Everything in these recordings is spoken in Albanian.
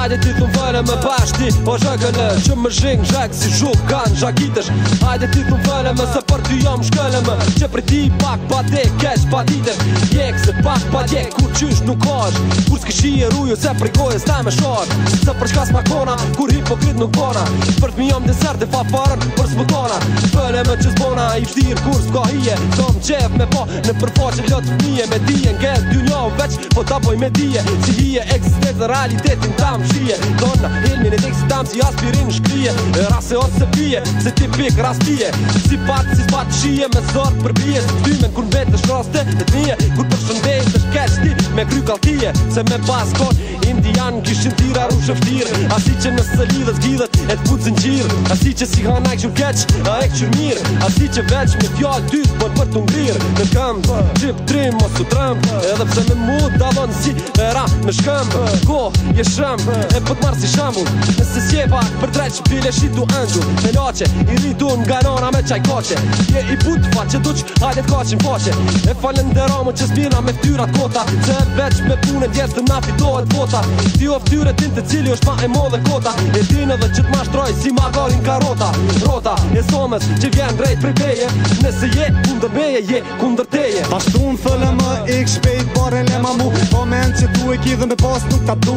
Hajde ti të më vëne me pash ti Po shë që më zhingë zhek si zhuk kanë Zhakitesh Hajde ti të më vëne me se për ty jam shkëne me Që për ti pak pa dek, kesh pa ditem Gjek se pak pa dek qysh nuk kash Kur s'ke qi e rujo se prej koje s'taj me shar Se për shkas ma kona, kur hipokrit nuk kona Për t'mi jam desert e fa përën për s'botona Pële me që bona i vdir kur s'ka hije Do më qef me po në përfa lot lët Me dije nge dy një veç po ta boj me dije Si hije eksistet dhe realitetin tam shije Do në ilmi dik si tam si aspirin në shkrije E rase ose se pije, se ti pik ras Si pat, si spat shije me zorë për bije Se t'vime kur mbet në shroste dhe t'nije Kur për shëndej se shkeç ti me kry kalkije se me pas kon indian kishin tira ru shëftir a që në së lidhës gjithët e të putë zën qirë që si hana e këshu keq a e këshu mirë a si që veç me fjallë ty të për të ndirë me këmë qip trim o së trëm edhe pse me mu të avon si e ra me shkëm ko je shëm e po për të marë si shambull e se sjeva për dreq pile shitu du ëndu me loqe i rritu nga nona me qaj koqe je i put fa që duq halet koqin poqe e falen dhe ramë që zbina me tyrat kota se vet veç me punë djesh të na fitohet bota ti oftyre tin te cili është pa e modhe kota e din edhe që mashtroj si magarin ka rota e somës që vjen drejt për beje nëse je kundër beje je kundër teje ashtu un thonë më ik shpejt bore le mamu po men që tu e ki me pas nuk ta du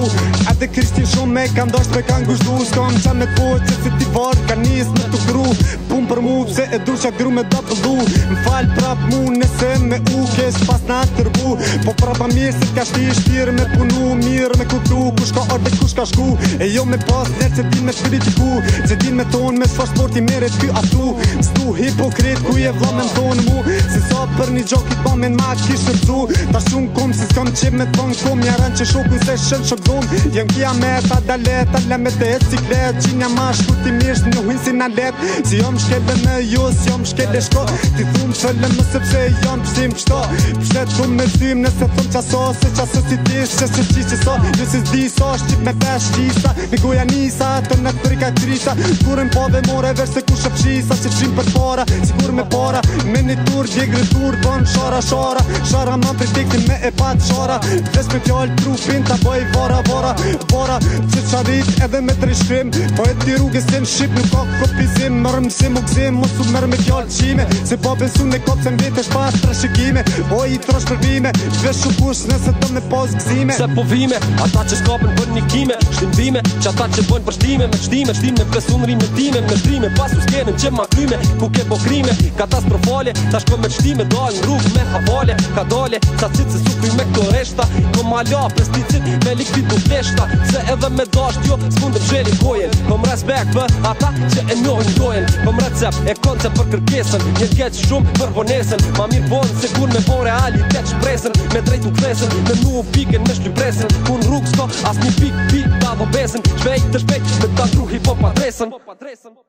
atë kristin shumë me kam dosh me kan gushtu s'kam qa me të se si ti var ka nis me t'u kru shumë për mu Se e du që gru me do pëllu Më falë prap mu nëse me u Kesh pas në tërbu Po prapa mirë se t'ka shti shtirë me punu Mirë me ka Kushka orde ka shku E jo me pas nërë që din me shkri ku Që din me ton me s'fa sporti mere t'ky atu Stu hipokrit ku je vlamen ton mu Se sa për një gjokit pa me n'ma kishë të Ta shumë kom si s'kam qip me t'von kom Njaran që shokun se shën shok Jem kia me ta dalet Ta le me të e cikret ma shkuti Në huin si na let Si jom shkel edhe me ju si jam shkelë shko ti thon se më sepse jam psim çto pse thon me tim nëse thon çaso se çaso ti di se se ti se so ju se di so shtip me pesh lista me ku ja nisa te na trika trisa kurën po ve more ver se kush apshi sa se shim për fora sigur me fora me ni tur je gre tur von shora shora Shara ma pe tek me e pat shora des me fjal trupin ta boj vora vora vora se çadit edhe me trishkrim po e ti rrugës se në shqip nuk ka kopizim mërëm se më gzim Mos u mërë me kjallë qime Se po besu në kopë se në vete shpa së tre shikime O po i trosh për vime Shve shupush nëse të me pos gzime Se po vime Ata që shkopën për një kime Sh vazhdime Qa ta që bojnë për shtime Me qdime, shtime, pesun rime time Me shtime, pasu s'kenin që ma klyme Ku ke po krime, katastrofale Ta shko me qdime, dalë në rrug me havale Ka dale, sa cit se sukri me këto reshta Ko ma la, pesticit me likvid du fleshta Se edhe me dasht jo, s'kun të pshelli kojen Kom respekt për ata që e njohin kojen Kom recept e koncept për kërkesën Një keq shumë për vonesën Ma mirë bonë, se kun me po realitet shpresën Me drejtu kresën, me nu u pikën, me shlypresën Kun rrug s'ko, as një pik, pik, pavë, po besën Shvejt të shpejt me ta kru hip po hop adresën